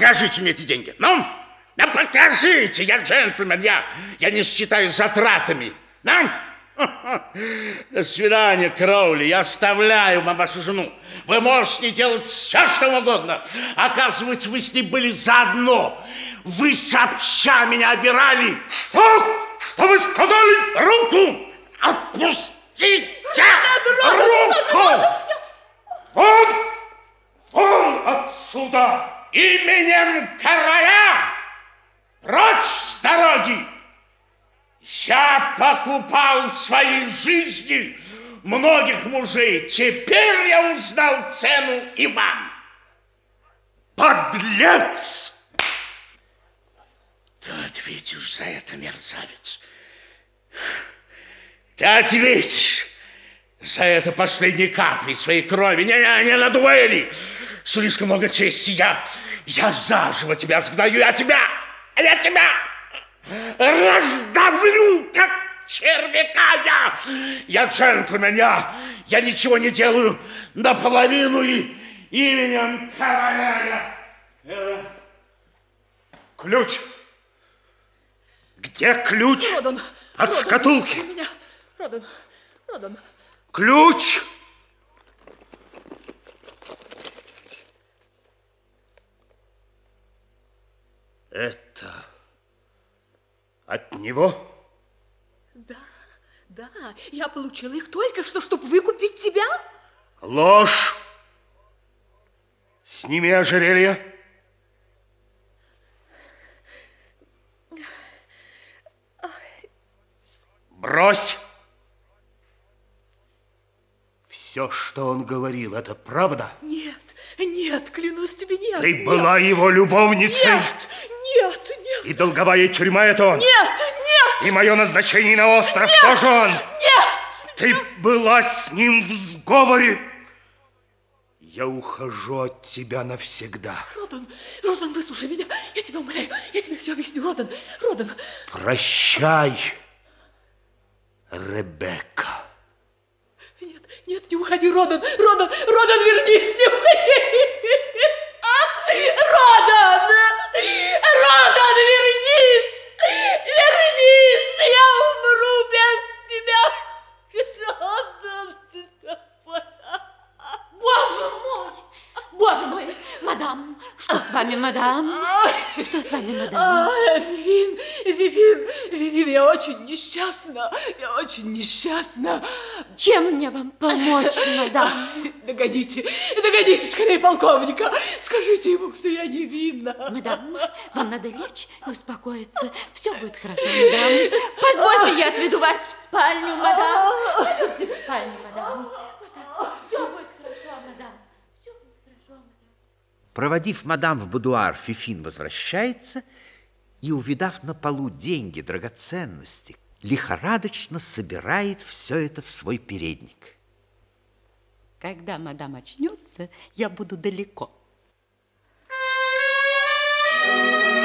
покажите мне эти деньги. Ну, да покажите, я джентльмен, я, я не считаю затратами. Ну, до свидания, Кроули, я оставляю вам вашу жену. Вы можете делать все, что угодно. Оказывается, вы с ней были заодно. Вы сообща меня обирали. Что? Что вы сказали? Руку! Отпустите! Руку! Вон! Вон отсюда! Именем короля! Прочь с дороги! Я покупал своей жизни многих мужей. Теперь я узнал цену и вам. Подлец! Ты ответишь за это, мерзавец. Ты ответишь за это последней каплей своей крови. Не, не, не на дуэли. Слишком много чести. Я, я заживо тебя сгною. Я тебя, я тебя раздавлю, как червяка я. Я джентльмен, я, я ничего не делаю наполовину и именем короля я. Э, ключ. Где ключ Родан, от Родан, шкатулки? Родан, Родан. Ключ! Это от него? Да, да, я получила их только что, чтобы выкупить тебя. Ложь! Сними ожерелье. Брось! Все, что он говорил, это правда? Нет, нет, клянусь тебе, нет. Ты нет. была его любовницей? Нет, нет, нет, И долговая тюрьма это он? нет, нет, И мое назначение на остров тоже он? нет. Ты была с ним в сговоре? Я ухожу от тебя навсегда. Родан, Родан, выслушай меня. Я тебя умоляю, я тебе все объясню. Родан, Родан. Прощай, Ребекка. Нет, нет, не уходи, Родан, Родан, Родан, вернись, не уходи. Боже мой! Мадам, что с вами, мадам? Что с вами, мадам? Вивин, Вивин, Вивин, я очень несчастна, я очень несчастна. Чем мне вам помочь, мадам? Догодите, догодите скорее полковника. Скажите ему, что я невинна. Мадам, вам надо лечь и успокоиться. Все будет хорошо, мадам. Позвольте, я отведу вас в спальню, мадам. Пойдемте в спальню, мадам. Проводив мадам в будуар, Фифин возвращается и, увидав на полу деньги, драгоценности, лихорадочно собирает все это в свой передник. Когда мадам очнется, я буду далеко. Thank you.